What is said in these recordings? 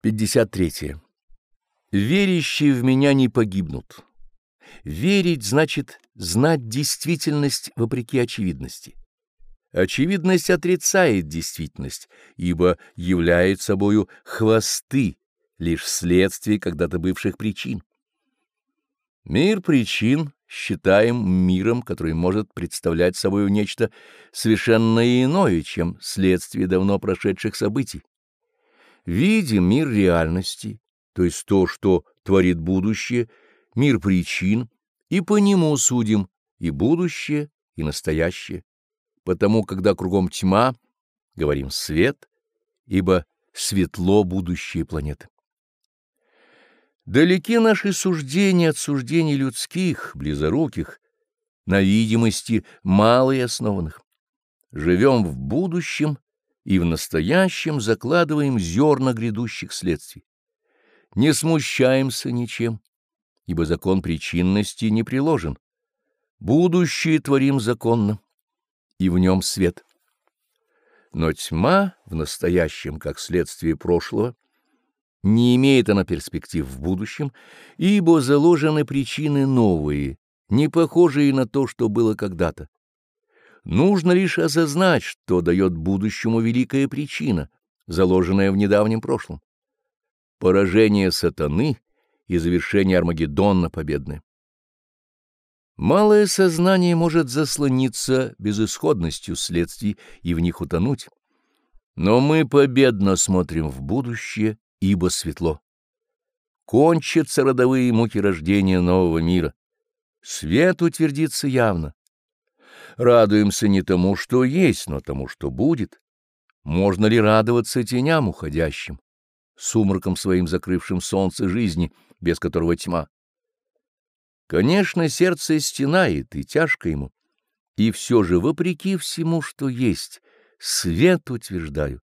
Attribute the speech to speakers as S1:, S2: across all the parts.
S1: 53. Верящие в меня не погибнут. Верить значит знать действительность вопреки очевидности. Очевидность отрицает действительность, ибо являет собою хвосты, лишь следствие когда-то бывших причин. Мир причин считаем миром, который может представлять собою нечто совершенно иное, чем следствие давно прошедших событий видим мир реальности, то есть то, что творит будущее, мир причин, и по нему судим и будущее, и настоящее. Потому, когда кругом тьма, говорим свет, ибо светло будущее планеты. Далеки наши суждения от суждений людских, близоруких, на видимости мало и основанных. Живем в будущем и в настоящем закладываем зерна грядущих следствий. Не смущаемся ничем, ибо закон причинности не приложен. Будущее творим законно, и в нем свет. Но тьма в настоящем, как следствие прошлого, не имеет она перспектив в будущем, ибо заложены причины новые, не похожие на то, что было когда-то. Нужно лишь осознать, что дает будущему великая причина, заложенная в недавнем прошлом. Поражение сатаны и завершение Армагеддона победное. Малое сознание может заслониться безысходностью следствий и в них утонуть. Но мы победно смотрим в будущее, ибо светло. Кончатся родовые муки рождения нового мира. Свет утвердится явно. Радуемся не тому, что есть, но тому, что будет. Можно ли радоваться теням уходящим, сумраком своим закрывшим солнце жизни, без которого тьма? Конечно, сердце стенает, и тяжко ему. И все же, вопреки всему, что есть, свет утверждаю.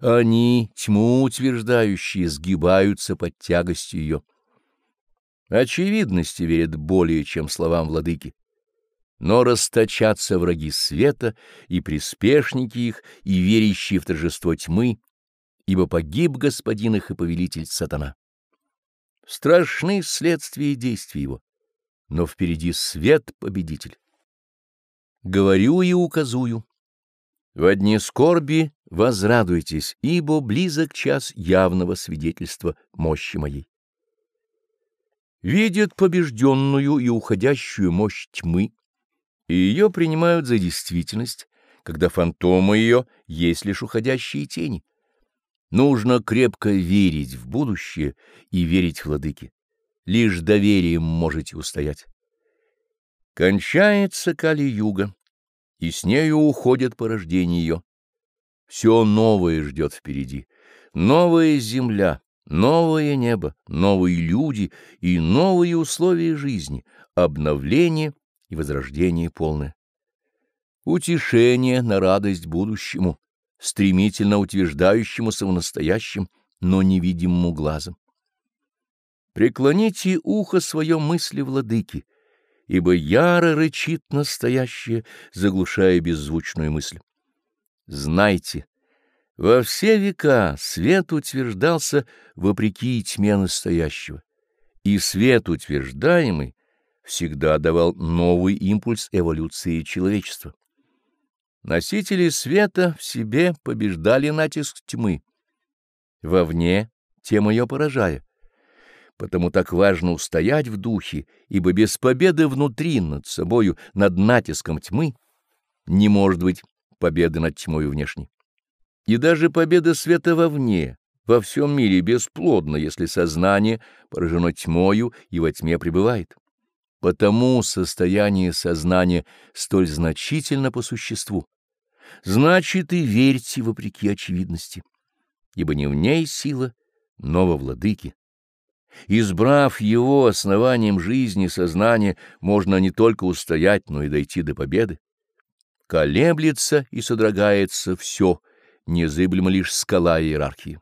S1: Они, тьму утверждающие, сгибаются под тягостью ее. Очевидности верят более, чем словам владыки но расточатся враги света и приспешники их, и верящие в торжество тьмы, ибо погиб господин их и повелитель сатана. Страшны следствия действий его, но впереди свет победитель. Говорю и указую. В одни скорби возрадуйтесь, ибо близок час явного свидетельства мощи моей. Видят побежденную и уходящую мощь тьмы, и ее принимают за действительность, когда фантомы ее есть лишь уходящие тени. Нужно крепко верить в будущее и верить владыке. Лишь доверием можете устоять. Кончается Кали-юга, и с нею уходит порождение ее. Все новое ждет впереди. Новая земля, новое небо, новые люди и новые условия жизни, обновление — и возрождение полное. Утешение на радость будущему, стремительно утверждающемуся в настоящем, но невидимому глазом. Преклоните ухо свое мысли владыки, ибо яро рычит настоящее, заглушая беззвучную мысль. Знайте, во все века свет утверждался вопреки тьме настоящего, и свет утверждаемый всегда давал новый импульс эволюции человечества. Носители света в себе побеждали натиск тьмы, вовне тем ее поражая. Потому так важно устоять в духе, ибо без победы внутри над собою, над натиском тьмы, не может быть победы над тьмой внешней. И даже победа света вовне, во всем мире бесплодна, если сознание поражено тьмою и во тьме пребывает. Потому состояние сознания столь значительно по существу. Значит, и верьте вопреки очевидности, ибо не в ней сила, но во владыке. Избрав его основанием жизни сознания, можно не только устоять, но и дойти до победы. Колеблется и содрогается все, незыблемо лишь скала иерархии.